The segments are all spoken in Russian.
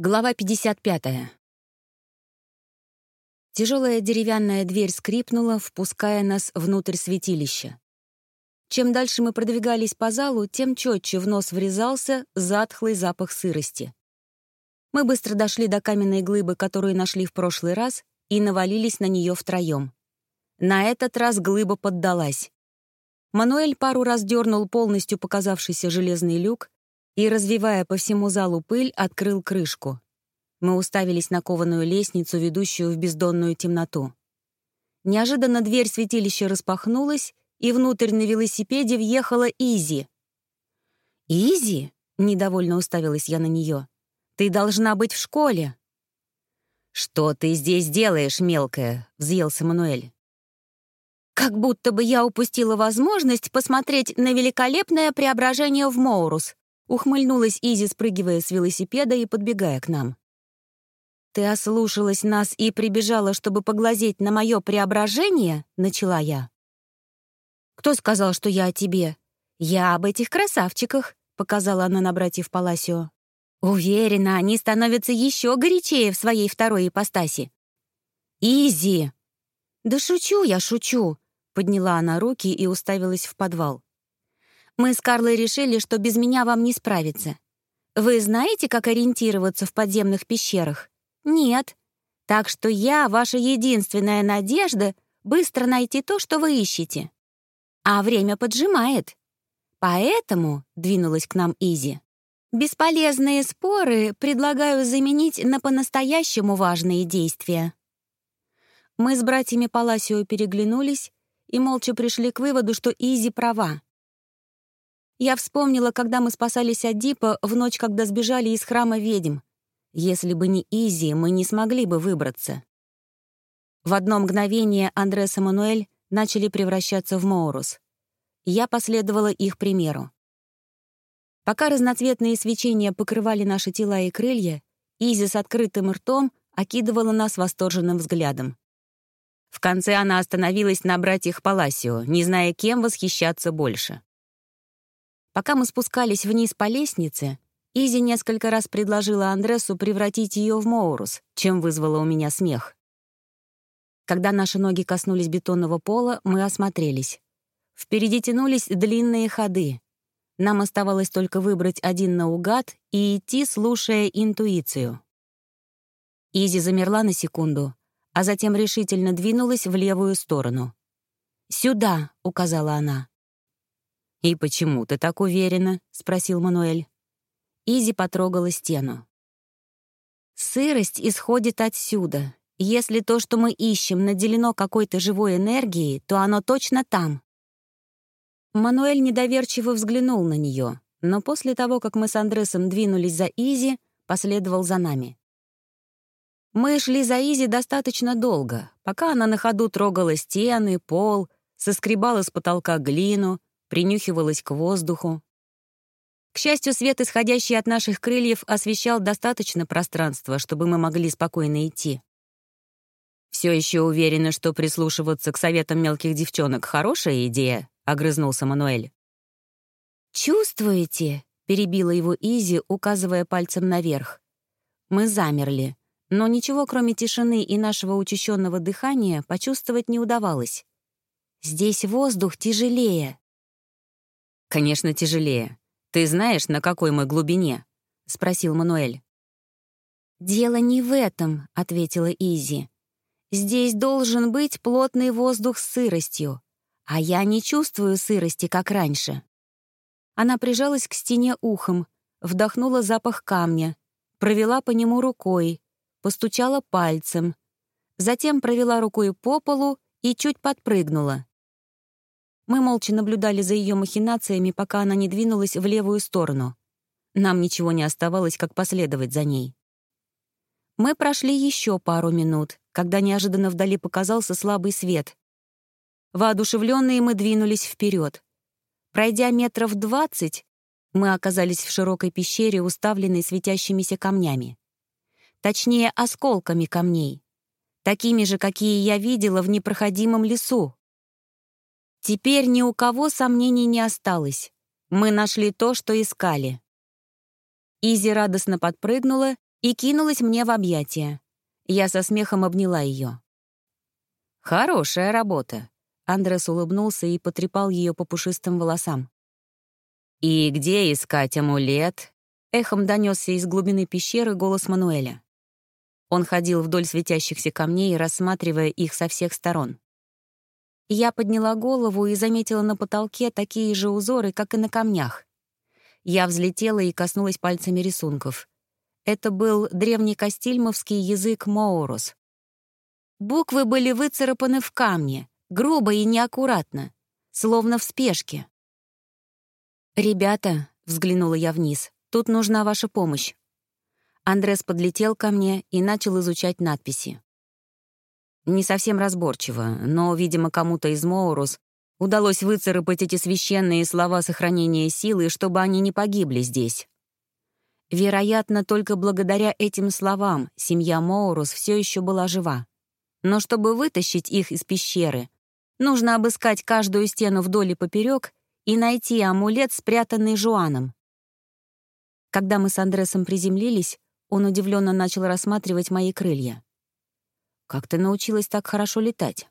Глава 55. Тяжелая деревянная дверь скрипнула, впуская нас внутрь святилища. Чем дальше мы продвигались по залу, тем четче в нос врезался затхлый запах сырости. Мы быстро дошли до каменной глыбы, которую нашли в прошлый раз, и навалились на нее втроем. На этот раз глыба поддалась. Мануэль пару раз дернул полностью показавшийся железный люк, и, развеивая по всему залу пыль, открыл крышку. Мы уставились на кованую лестницу, ведущую в бездонную темноту. Неожиданно дверь святилища распахнулась, и внутрь на велосипеде въехала Изи. «Изи?» — недовольно уставилась я на нее. «Ты должна быть в школе». «Что ты здесь делаешь, мелкая?» — взъелся Мануэль. «Как будто бы я упустила возможность посмотреть на великолепное преображение в Моурус», Ухмыльнулась Изи, спрыгивая с велосипеда и подбегая к нам. «Ты ослушалась нас и прибежала, чтобы поглазеть на мое преображение?» — начала я. «Кто сказал, что я о тебе?» «Я об этих красавчиках», — показала она на братьев Паласио. «Уверена, они становятся еще горячее в своей второй ипостаси». «Изи!» «Да шучу я, шучу», — подняла она руки и уставилась в подвал. Мы с Карлой решили, что без меня вам не справиться. Вы знаете, как ориентироваться в подземных пещерах? Нет. Так что я, ваша единственная надежда, быстро найти то, что вы ищете. А время поджимает. Поэтому, — двинулась к нам Изи, — бесполезные споры предлагаю заменить на по-настоящему важные действия. Мы с братьями Паласио переглянулись и молча пришли к выводу, что Изи права. Я вспомнила, когда мы спасались от Дипа в ночь, когда сбежали из храма ведьм. Если бы не Изи, мы не смогли бы выбраться. В одно мгновение Андрес и Мануэль начали превращаться в Моурус. Я последовала их примеру. Пока разноцветные свечения покрывали наши тела и крылья, Изи с открытым ртом окидывала нас восторженным взглядом. В конце она остановилась на братьях Паласио, не зная, кем восхищаться больше. Пока мы спускались вниз по лестнице, Изи несколько раз предложила Андресу превратить ее в Моурус, чем вызвала у меня смех. Когда наши ноги коснулись бетонного пола, мы осмотрелись. Впереди тянулись длинные ходы. Нам оставалось только выбрать один наугад и идти, слушая интуицию. Изи замерла на секунду, а затем решительно двинулась в левую сторону. «Сюда», — указала она. «И почему ты так уверена?» — спросил Мануэль. Изи потрогала стену. «Сырость исходит отсюда. Если то, что мы ищем, наделено какой-то живой энергией, то оно точно там». Мануэль недоверчиво взглянул на нее, но после того, как мы с Андресом двинулись за Изи, последовал за нами. Мы шли за Изи достаточно долго, пока она на ходу трогала стены, пол, соскребала с потолка глину, принюхивалась к воздуху. К счастью, свет, исходящий от наших крыльев, освещал достаточно пространства, чтобы мы могли спокойно идти. «Все еще уверена, что прислушиваться к советам мелких девчонок — хорошая идея», — огрызнулся Мануэль. «Чувствуете?» — перебила его Изи, указывая пальцем наверх. Мы замерли, но ничего, кроме тишины и нашего учащенного дыхания, почувствовать не удавалось. «Здесь воздух тяжелее». «Конечно, тяжелее. Ты знаешь, на какой мы глубине?» — спросил Мануэль. «Дело не в этом», — ответила Изи. «Здесь должен быть плотный воздух с сыростью, а я не чувствую сырости, как раньше». Она прижалась к стене ухом, вдохнула запах камня, провела по нему рукой, постучала пальцем, затем провела рукой по полу и чуть подпрыгнула. Мы молча наблюдали за ее махинациями, пока она не двинулась в левую сторону. Нам ничего не оставалось, как последовать за ней. Мы прошли еще пару минут, когда неожиданно вдали показался слабый свет. Воодушевленные мы двинулись вперед. Пройдя метров двадцать, мы оказались в широкой пещере, уставленной светящимися камнями. Точнее, осколками камней. Такими же, какие я видела в непроходимом лесу. Теперь ни у кого сомнений не осталось. Мы нашли то, что искали. Изи радостно подпрыгнула и кинулась мне в объятия. Я со смехом обняла ее. «Хорошая работа», — Андрес улыбнулся и потрепал ее по пушистым волосам. «И где искать амулет?» — эхом донесся из глубины пещеры голос Мануэля. Он ходил вдоль светящихся камней, рассматривая их со всех сторон. Я подняла голову и заметила на потолке такие же узоры, как и на камнях. Я взлетела и коснулась пальцами рисунков. Это был древнекастильмовский язык Моурус. Буквы были выцарапаны в камне, грубо и неаккуратно, словно в спешке. «Ребята», — взглянула я вниз, — «тут нужна ваша помощь». Андрес подлетел ко мне и начал изучать надписи. Не совсем разборчиво, но, видимо, кому-то из Моурус удалось выцарапать эти священные слова сохранения силы, чтобы они не погибли здесь. Вероятно, только благодаря этим словам семья Моурус все еще была жива. Но чтобы вытащить их из пещеры, нужно обыскать каждую стену вдоль и поперек и найти амулет, спрятанный Жуаном. Когда мы с Андресом приземлились, он удивленно начал рассматривать мои крылья. Как ты научилась так хорошо летать?»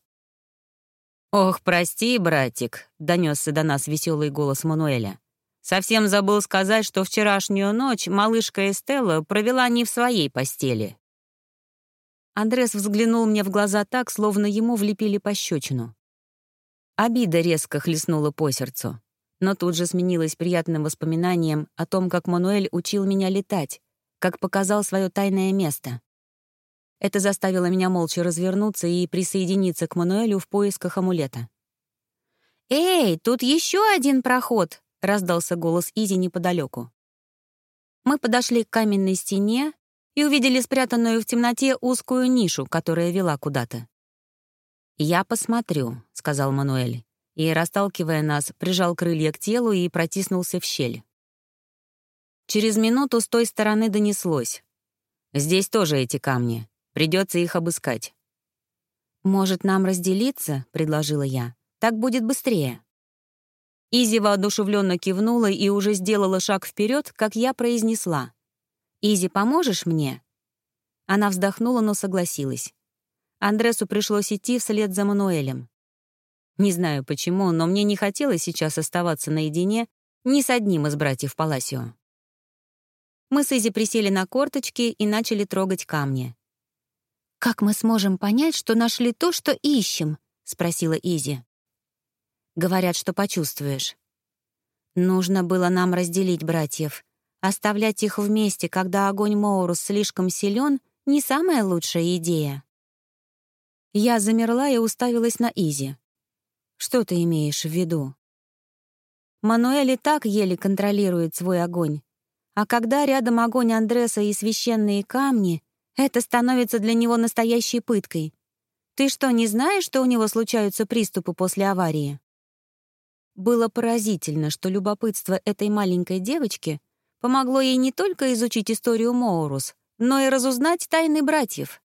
«Ох, прости, братик», — донесся до нас веселый голос Мануэля. «Совсем забыл сказать, что вчерашнюю ночь малышка Эстелла провела не в своей постели». Андрес взглянул мне в глаза так, словно ему влепили пощечину. Обида резко хлестнула по сердцу, но тут же сменилась приятным воспоминанием о том, как Мануэль учил меня летать, как показал свое тайное место. Это заставило меня молча развернуться и присоединиться к Мануэлю в поисках амулета. «Эй, тут еще один проход!» — раздался голос Изи неподалеку. Мы подошли к каменной стене и увидели спрятанную в темноте узкую нишу, которая вела куда-то. «Я посмотрю», — сказал Мануэль, и, расталкивая нас, прижал крылья к телу и протиснулся в щель. Через минуту с той стороны донеслось. «Здесь тоже эти камни. Придется их обыскать. «Может, нам разделиться?» — предложила я. «Так будет быстрее». Изи воодушевленно кивнула и уже сделала шаг вперед, как я произнесла. «Изи, поможешь мне?» Она вздохнула, но согласилась. Андресу пришлось идти вслед за Мануэлем. Не знаю почему, но мне не хотелось сейчас оставаться наедине ни с одним из братьев Паласио. Мы с Изи присели на корточки и начали трогать камни. «Как мы сможем понять, что нашли то, что ищем?» — спросила Изи. «Говорят, что почувствуешь». Нужно было нам разделить братьев. Оставлять их вместе, когда огонь Моурус слишком силен, не самая лучшая идея. Я замерла и уставилась на Изи. «Что ты имеешь в виду?» Мануэль и так еле контролирует свой огонь. А когда рядом огонь Андреса и священные камни, это становится для него настоящей пыткой. Ты что, не знаешь, что у него случаются приступы после аварии? Было поразительно, что любопытство этой маленькой девочки помогло ей не только изучить историю Моурус, но и разузнать тайны братьев.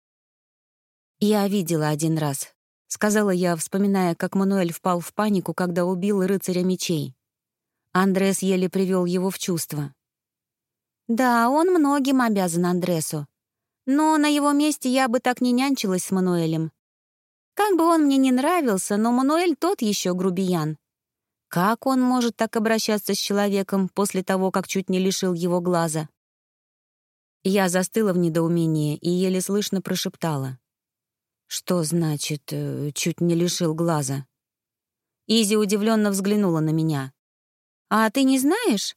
«Я видела один раз», — сказала я, вспоминая, как Мануэль впал в панику, когда убил рыцаря мечей. Андрес еле привел его в чувство. «Да, он многим обязан Андресу», но на его месте я бы так не нянчилась с Мануэлем. Как бы он мне не нравился, но Мануэль тот еще грубиян. Как он может так обращаться с человеком после того, как чуть не лишил его глаза? Я застыла в недоумении и еле слышно прошептала. «Что значит, э, чуть не лишил глаза?» Изи удивленно взглянула на меня. «А ты не знаешь?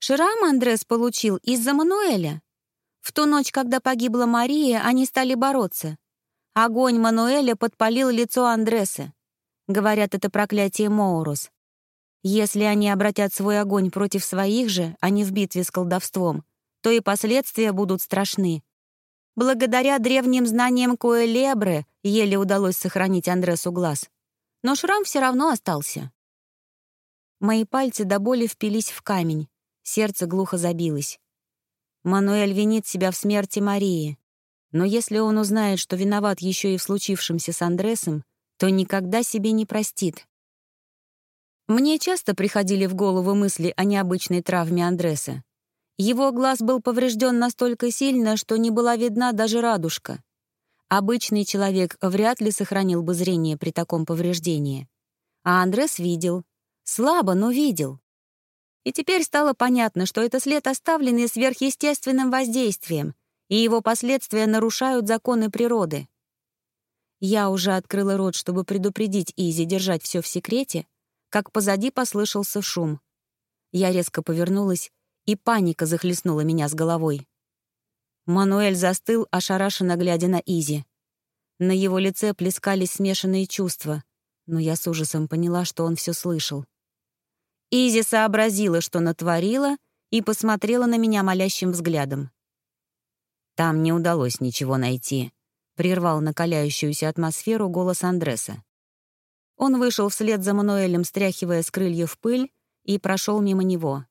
Шрам Андрес получил из-за Мануэля. В ту ночь, когда погибла Мария, они стали бороться. Огонь Мануэля подпалил лицо Андреса. Говорят, это проклятие Моурус. Если они обратят свой огонь против своих же, а не в битве с колдовством, то и последствия будут страшны. Благодаря древним знаниям Коэлебры еле удалось сохранить Андресу глаз. Но шрам все равно остался. Мои пальцы до боли впились в камень, сердце глухо забилось. Мануэль винит себя в смерти Марии. Но если он узнает, что виноват еще и в случившемся с Андресом, то никогда себе не простит. Мне часто приходили в голову мысли о необычной травме Андреса. Его глаз был поврежден настолько сильно, что не была видна даже радужка. Обычный человек вряд ли сохранил бы зрение при таком повреждении. А Андрес видел. Слабо, но видел. И теперь стало понятно, что это след, оставленный сверхъестественным воздействием, и его последствия нарушают законы природы. Я уже открыла рот, чтобы предупредить Изи держать все в секрете, как позади послышался шум. Я резко повернулась, и паника захлестнула меня с головой. Мануэль застыл, ошарашенно глядя на Изи. На его лице плескались смешанные чувства, но я с ужасом поняла, что он все слышал. Изи сообразила, что натворила, и посмотрела на меня молящим взглядом. «Там не удалось ничего найти», — прервал накаляющуюся атмосферу голос Андреса. Он вышел вслед за Мануэлем, стряхивая с крыльев пыль, и прошел мимо него.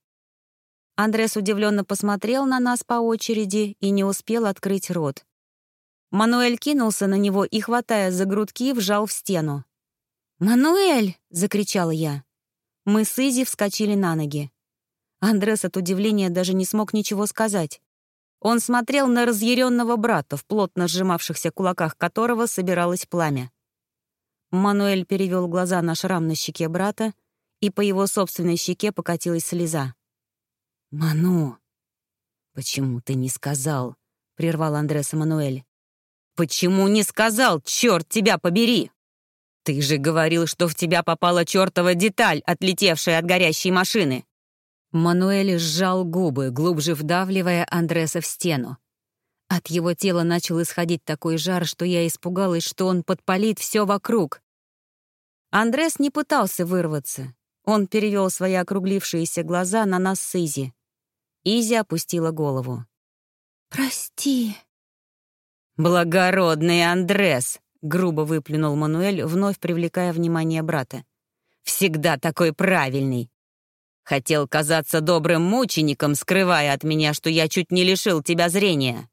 Андрес удивленно посмотрел на нас по очереди и не успел открыть рот. Мануэль кинулся на него и, хватая за грудки, вжал в стену. «Мануэль!» — закричала я. Мы с Изи вскочили на ноги. Андрес от удивления даже не смог ничего сказать. Он смотрел на разъяренного брата, в плотно сжимавшихся кулаках которого собиралось пламя. Мануэль перевел глаза на шрам на щеке брата, и по его собственной щеке покатилась слеза. «Ману!» «Почему ты не сказал?» — прервал Андрес Мануэль. «Почему не сказал, черт тебя побери?» «Ты же говорил, что в тебя попала чертова деталь, отлетевшая от горящей машины!» Мануэль сжал губы, глубже вдавливая Андреса в стену. От его тела начал исходить такой жар, что я испугалась, что он подпалит все вокруг. Андрес не пытался вырваться. Он перевел свои округлившиеся глаза на нас с Изи. Изи опустила голову. «Прости». «Благородный Андрес!» Грубо выплюнул Мануэль, вновь привлекая внимание брата. «Всегда такой правильный. Хотел казаться добрым мучеником, скрывая от меня, что я чуть не лишил тебя зрения».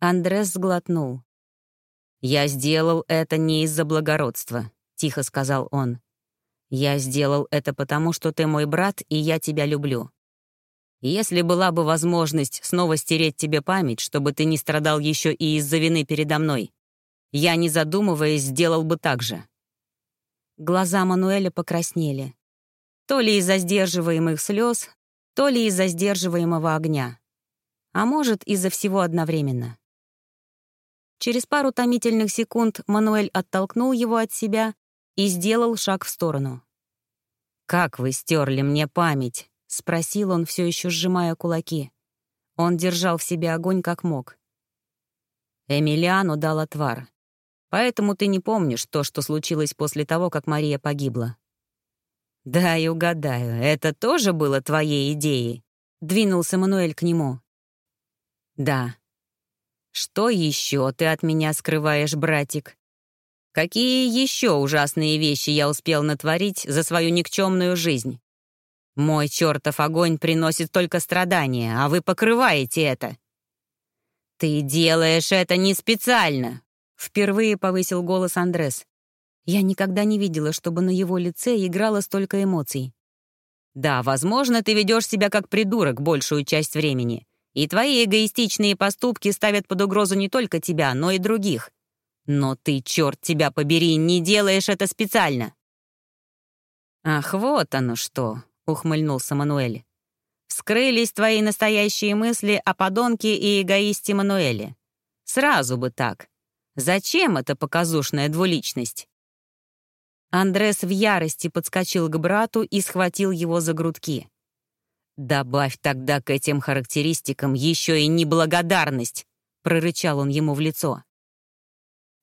Андрес сглотнул. «Я сделал это не из-за благородства», — тихо сказал он. «Я сделал это потому, что ты мой брат, и я тебя люблю. Если была бы возможность снова стереть тебе память, чтобы ты не страдал еще и из-за вины передо мной, я, не задумываясь, сделал бы так же. Глаза Мануэля покраснели. То ли из-за сдерживаемых слез, то ли из-за сдерживаемого огня. А может, из-за всего одновременно. Через пару томительных секунд Мануэль оттолкнул его от себя и сделал шаг в сторону. «Как вы стерли мне память?» — спросил он, все еще сжимая кулаки. Он держал в себе огонь как мог. Эмилиану дал отвар. Поэтому ты не помнишь то, что случилось после того, как Мария погибла. Да, и угадаю, это тоже было твоей идеей?» — двинулся Мануэль к нему. «Да». «Что еще ты от меня скрываешь, братик? Какие еще ужасные вещи я успел натворить за свою никчемную жизнь? Мой чертов огонь приносит только страдания, а вы покрываете это. Ты делаешь это не специально, Впервые повысил голос Андрес. Я никогда не видела, чтобы на его лице играло столько эмоций. «Да, возможно, ты ведешь себя как придурок большую часть времени, и твои эгоистичные поступки ставят под угрозу не только тебя, но и других. Но ты, черт тебя побери, не делаешь это специально!» «Ах, вот оно что!» — ухмыльнулся Мануэль. «Вскрылись твои настоящие мысли о подонке и эгоисте Мануэле. Сразу бы так. Зачем эта показушная двуличность?» Андрес в ярости подскочил к брату и схватил его за грудки. «Добавь тогда к этим характеристикам еще и неблагодарность», — прорычал он ему в лицо.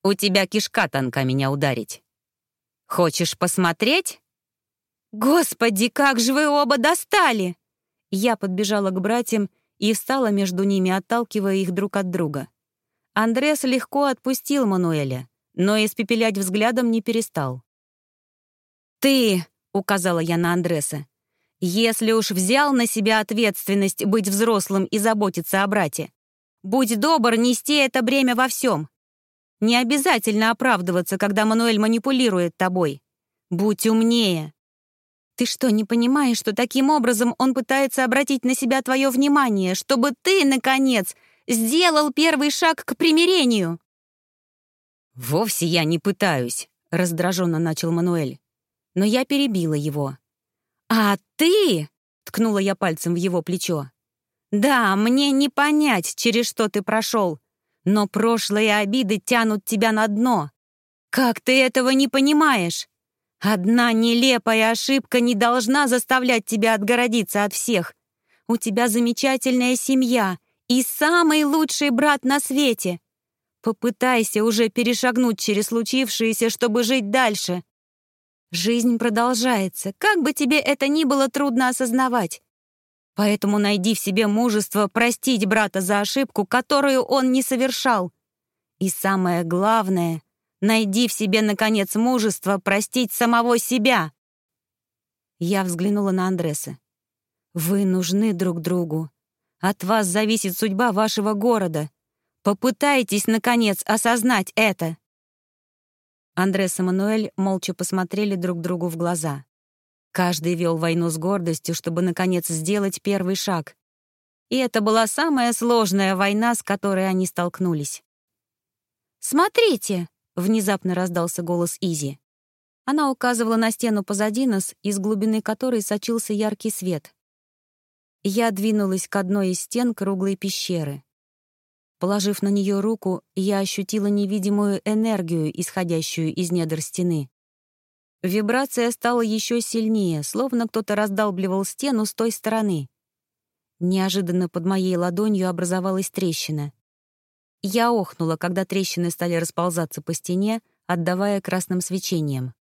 «У тебя кишка тонка меня ударить. Хочешь посмотреть?» «Господи, как же вы оба достали!» Я подбежала к братьям и встала между ними, отталкивая их друг от друга. Андрес легко отпустил Мануэля, но испепелять взглядом не перестал. «Ты», — указала я на Андреса, «если уж взял на себя ответственность быть взрослым и заботиться о брате, будь добр нести это бремя во всем. Не обязательно оправдываться, когда Мануэль манипулирует тобой. Будь умнее. Ты что, не понимаешь, что таким образом он пытается обратить на себя твое внимание, чтобы ты, наконец, сделал первый шаг к примирению?» «Вовсе я не пытаюсь», — раздраженно начал Мануэль. Но я перебила его. «А ты?» — ткнула я пальцем в его плечо. «Да, мне не понять, через что ты прошел, но прошлые обиды тянут тебя на дно. Как ты этого не понимаешь? Одна нелепая ошибка не должна заставлять тебя отгородиться от всех. У тебя замечательная семья и самый лучший брат на свете. Попытайся уже перешагнуть через случившееся, чтобы жить дальше. Жизнь продолжается, как бы тебе это ни было трудно осознавать. Поэтому найди в себе мужество простить брата за ошибку, которую он не совершал. И самое главное, найди в себе, наконец, мужество простить самого себя. Я взглянула на Андреса. Вы нужны друг другу. От вас зависит судьба вашего города. Попытайтесь, наконец, осознать это. Андрес и Мануэль молча посмотрели друг другу в глаза. Каждый вел войну с гордостью, чтобы, наконец, сделать первый шаг. И это была самая сложная война, с которой они столкнулись. «Смотрите!» — внезапно раздался голос Изи. Она указывала на стену позади нас, из глубины которой сочился яркий свет. Я двинулась к одной из стен круглой пещеры. Положив на нее руку, я ощутила невидимую энергию, исходящую из недр стены. Вибрация стала еще сильнее, словно кто-то раздалбливал стену с той стороны. Неожиданно под моей ладонью образовалась трещина. Я охнула, когда трещины стали расползаться по стене, отдавая красным свечением.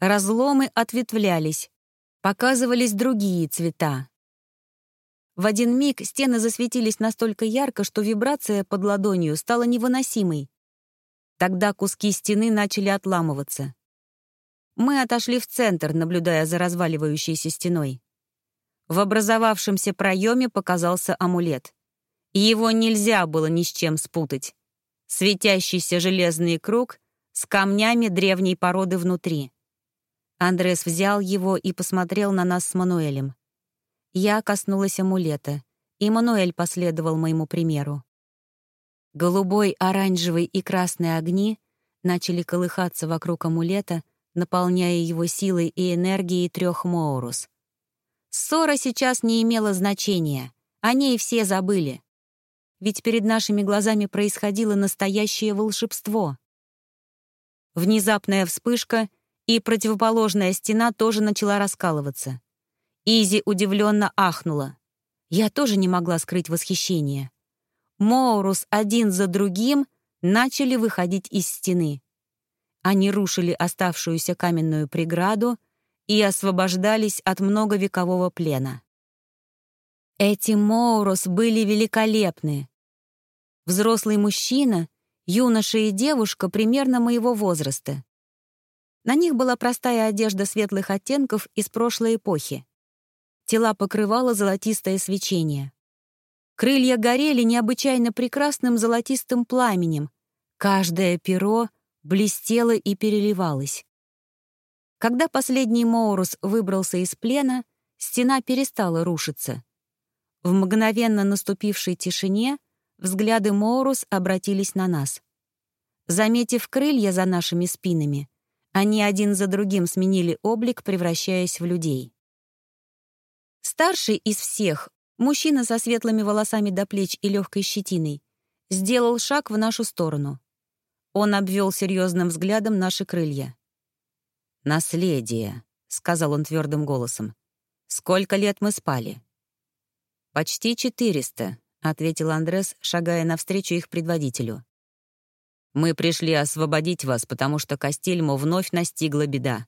Разломы ответвлялись, показывались другие цвета. В один миг стены засветились настолько ярко, что вибрация под ладонью стала невыносимой. Тогда куски стены начали отламываться. Мы отошли в центр, наблюдая за разваливающейся стеной. В образовавшемся проеме показался амулет. Его нельзя было ни с чем спутать. Светящийся железный круг с камнями древней породы внутри. Андрес взял его и посмотрел на нас с Мануэлем. Я коснулась амулета, и Мануэль последовал моему примеру. Голубой, оранжевый и красный огни начали колыхаться вокруг амулета, наполняя его силой и энергией трех Моурус. Ссора сейчас не имела значения, о ней все забыли. Ведь перед нашими глазами происходило настоящее волшебство. Внезапная вспышка, и противоположная стена тоже начала раскалываться. Изи удивленно ахнула. Я тоже не могла скрыть восхищение. Моурус один за другим начали выходить из стены. Они рушили оставшуюся каменную преграду и освобождались от многовекового плена. Эти Моурос были великолепны. Взрослый мужчина, юноша и девушка примерно моего возраста. На них была простая одежда светлых оттенков из прошлой эпохи. Тела покрывало золотистое свечение. Крылья горели необычайно прекрасным золотистым пламенем. Каждое перо блестела и переливалась. Когда последний Моурус выбрался из плена, стена перестала рушиться. В мгновенно наступившей тишине взгляды Моурус обратились на нас. Заметив крылья за нашими спинами, они один за другим сменили облик, превращаясь в людей. Старший из всех, мужчина со светлыми волосами до плеч и легкой щетиной, сделал шаг в нашу сторону. Он обвел серьезным взглядом наши крылья. «Наследие», — сказал он твердым голосом. «Сколько лет мы спали?» «Почти четыреста», — ответил Андрес, шагая навстречу их предводителю. «Мы пришли освободить вас, потому что Кастильму вновь настигла беда.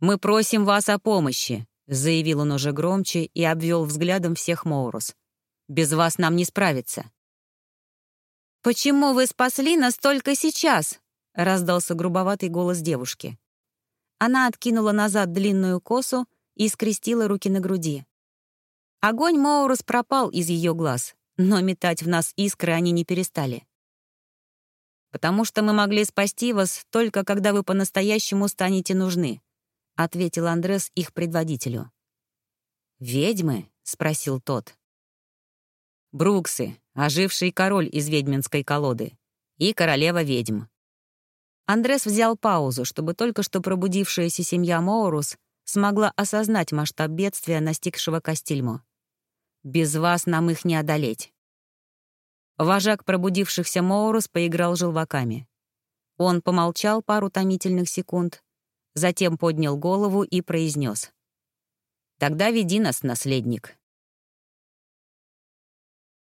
Мы просим вас о помощи», — заявил он уже громче и обвел взглядом всех Моурус. «Без вас нам не справиться». «Почему вы спасли нас только сейчас?» — раздался грубоватый голос девушки. Она откинула назад длинную косу и скрестила руки на груди. Огонь Моурус пропал из ее глаз, но метать в нас искры они не перестали. «Потому что мы могли спасти вас только когда вы по-настоящему станете нужны. — ответил Андрес их предводителю. «Ведьмы?» — спросил тот. «Бруксы, оживший король из ведьминской колоды, и королева ведьм». Андрес взял паузу, чтобы только что пробудившаяся семья Моурус смогла осознать масштаб бедствия, настигшего Кастильмо. «Без вас нам их не одолеть». Вожак пробудившихся Моурус поиграл желваками. Он помолчал пару томительных секунд, затем поднял голову и произнес. «Тогда веди нас, наследник.